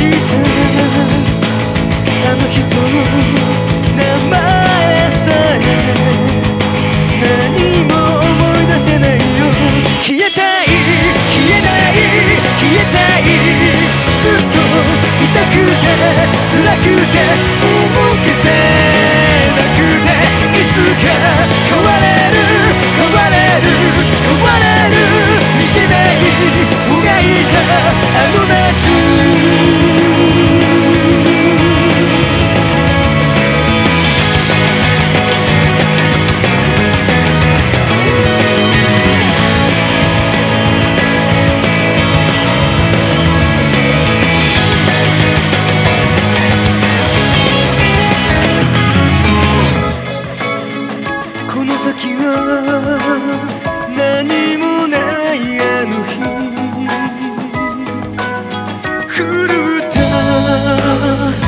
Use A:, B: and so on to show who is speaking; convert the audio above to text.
A: あの人の名前さえ何も思い出せないよ消えたい消えない消えたいずっと痛くて辛くて思うけさの先は何もないあの日。狂った。